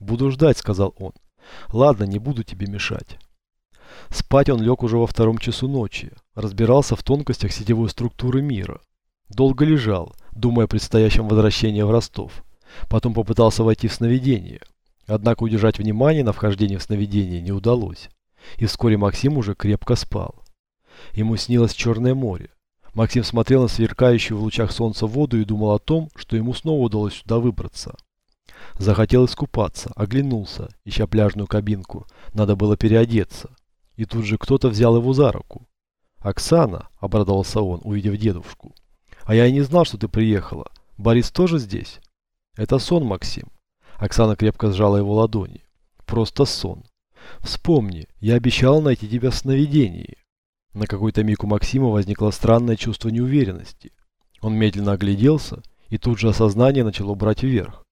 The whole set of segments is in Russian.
«Буду ждать», — сказал он. «Ладно, не буду тебе мешать». Спать он лег уже во втором часу ночи, разбирался в тонкостях сетевой структуры мира. Долго лежал, думая о предстоящем возвращении в Ростов. Потом попытался войти в сновидение. Однако удержать внимание на вхождение в сновидение не удалось. И вскоре Максим уже крепко спал. Ему снилось Черное море. Максим смотрел на сверкающую в лучах солнца воду и думал о том, что ему снова удалось сюда выбраться. Захотел искупаться, оглянулся, ища пляжную кабинку. Надо было переодеться. И тут же кто-то взял его за руку. «Оксана», — обрадовался он, увидев дедушку. «А я и не знал, что ты приехала. Борис тоже здесь?» «Это сон, Максим». Оксана крепко сжала его ладони. «Просто сон. Вспомни, я обещал найти тебя в сновидении». На какой-то миг у Максима возникло странное чувство неуверенности. Он медленно огляделся, и тут же осознание начало брать вверх.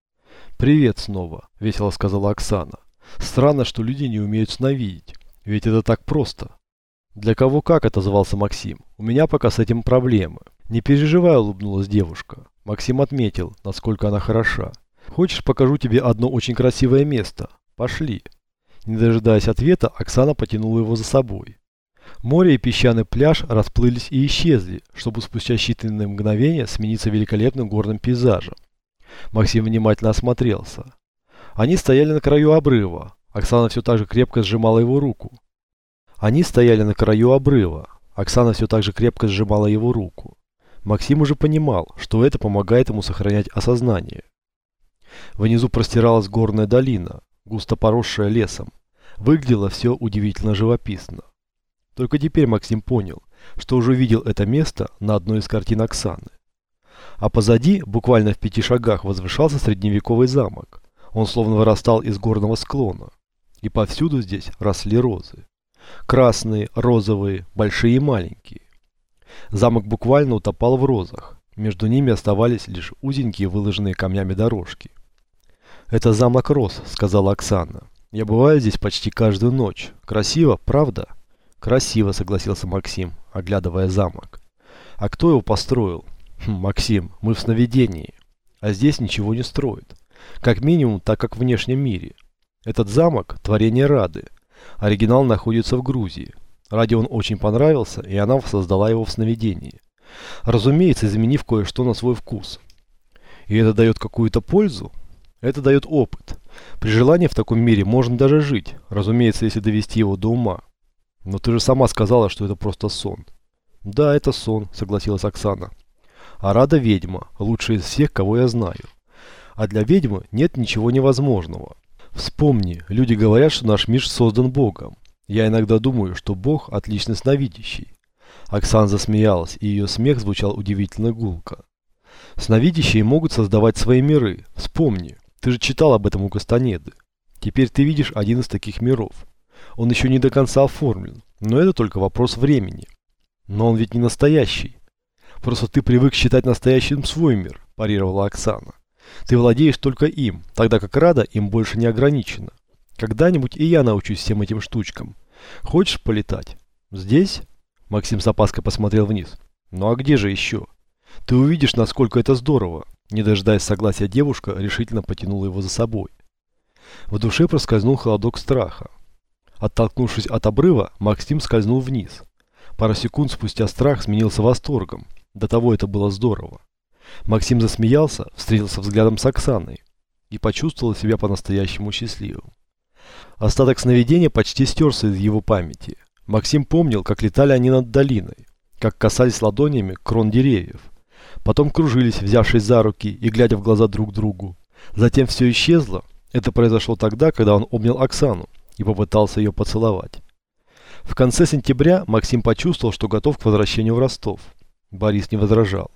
«Привет снова», — весело сказала Оксана. «Странно, что люди не умеют сновидеть. Ведь это так просто. Для кого как, отозвался Максим. У меня пока с этим проблемы. Не переживай, улыбнулась девушка. Максим отметил, насколько она хороша. Хочешь, покажу тебе одно очень красивое место? Пошли. Не дожидаясь ответа, Оксана потянула его за собой. Море и песчаный пляж расплылись и исчезли, чтобы спустя считанные мгновения смениться великолепным горным пейзажем. Максим внимательно осмотрелся. Они стояли на краю обрыва, Оксана все так же крепко сжимала его руку. Они стояли на краю обрыва. Оксана все так же крепко сжимала его руку. Максим уже понимал, что это помогает ему сохранять осознание. Внизу простиралась горная долина, густо поросшая лесом. Выглядело все удивительно живописно. Только теперь Максим понял, что уже видел это место на одной из картин Оксаны. А позади, буквально в пяти шагах, возвышался средневековый замок. Он словно вырастал из горного склона и повсюду здесь росли розы. Красные, розовые, большие и маленькие. Замок буквально утопал в розах. Между ними оставались лишь узенькие выложенные камнями дорожки. «Это замок роз», — сказала Оксана. «Я бываю здесь почти каждую ночь. Красиво, правда?» «Красиво», — согласился Максим, оглядывая замок. «А кто его построил?» Хм, «Максим, мы в сновидении. А здесь ничего не строят. Как минимум, так как в внешнем мире. Этот замок – творение Рады. Оригинал находится в Грузии. Раде он очень понравился, и она создала его в сновидении. Разумеется, изменив кое-что на свой вкус. И это дает какую-то пользу? Это дает опыт. При желании в таком мире можно даже жить, разумеется, если довести его до ума. Но ты же сама сказала, что это просто сон. Да, это сон, согласилась Оксана. А Рада ведьма, лучшая из всех, кого я знаю. А для ведьмы нет ничего невозможного. Вспомни, люди говорят, что наш мир создан Богом. Я иногда думаю, что Бог отлично сновидящий. Оксана засмеялась, и ее смех звучал удивительно гулко. Сновидящие могут создавать свои миры. Вспомни, ты же читал об этом у Кастанеды. Теперь ты видишь один из таких миров. Он еще не до конца оформлен, но это только вопрос времени. Но он ведь не настоящий. Просто ты привык считать настоящим свой мир, парировала Оксана. Ты владеешь только им, тогда как Рада им больше не ограничена. Когда-нибудь и я научусь всем этим штучкам. Хочешь полетать? Здесь? Максим с опаской посмотрел вниз. Ну а где же еще? Ты увидишь, насколько это здорово. Не дожидаясь согласия девушка, решительно потянула его за собой. В душе проскользнул холодок страха. Оттолкнувшись от обрыва, Максим скользнул вниз. Пару секунд спустя страх сменился восторгом. До того это было здорово. Максим засмеялся, встретился взглядом с Оксаной и почувствовал себя по-настоящему счастливым. Остаток сновидения почти стерся из его памяти. Максим помнил, как летали они над долиной, как касались ладонями крон деревьев. Потом кружились, взявшись за руки и глядя в глаза друг другу. Затем все исчезло. Это произошло тогда, когда он обнял Оксану и попытался ее поцеловать. В конце сентября Максим почувствовал, что готов к возвращению в Ростов. Борис не возражал.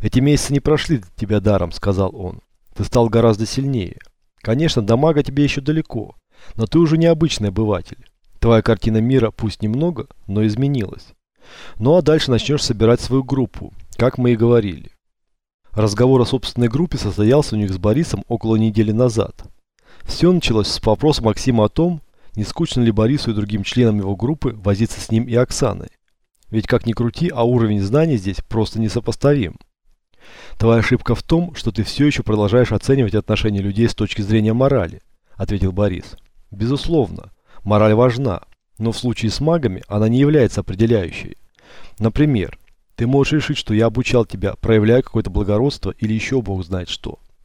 «Эти месяцы не прошли для тебя даром», — сказал он. «Ты стал гораздо сильнее. Конечно, до мага тебе еще далеко, но ты уже необычный обыватель. Твоя картина мира пусть немного, но изменилась. Ну а дальше начнешь собирать свою группу, как мы и говорили». Разговор о собственной группе состоялся у них с Борисом около недели назад. Все началось с вопроса Максима о том, не скучно ли Борису и другим членам его группы возиться с ним и Оксаной. Ведь как ни крути, а уровень знаний здесь просто несопоставим. Твоя ошибка в том, что ты все еще продолжаешь оценивать отношения людей с точки зрения морали, ответил Борис. Безусловно, мораль важна, но в случае с магами она не является определяющей. Например, ты можешь решить, что я обучал тебя, проявляя какое-то благородство или еще бог знает что.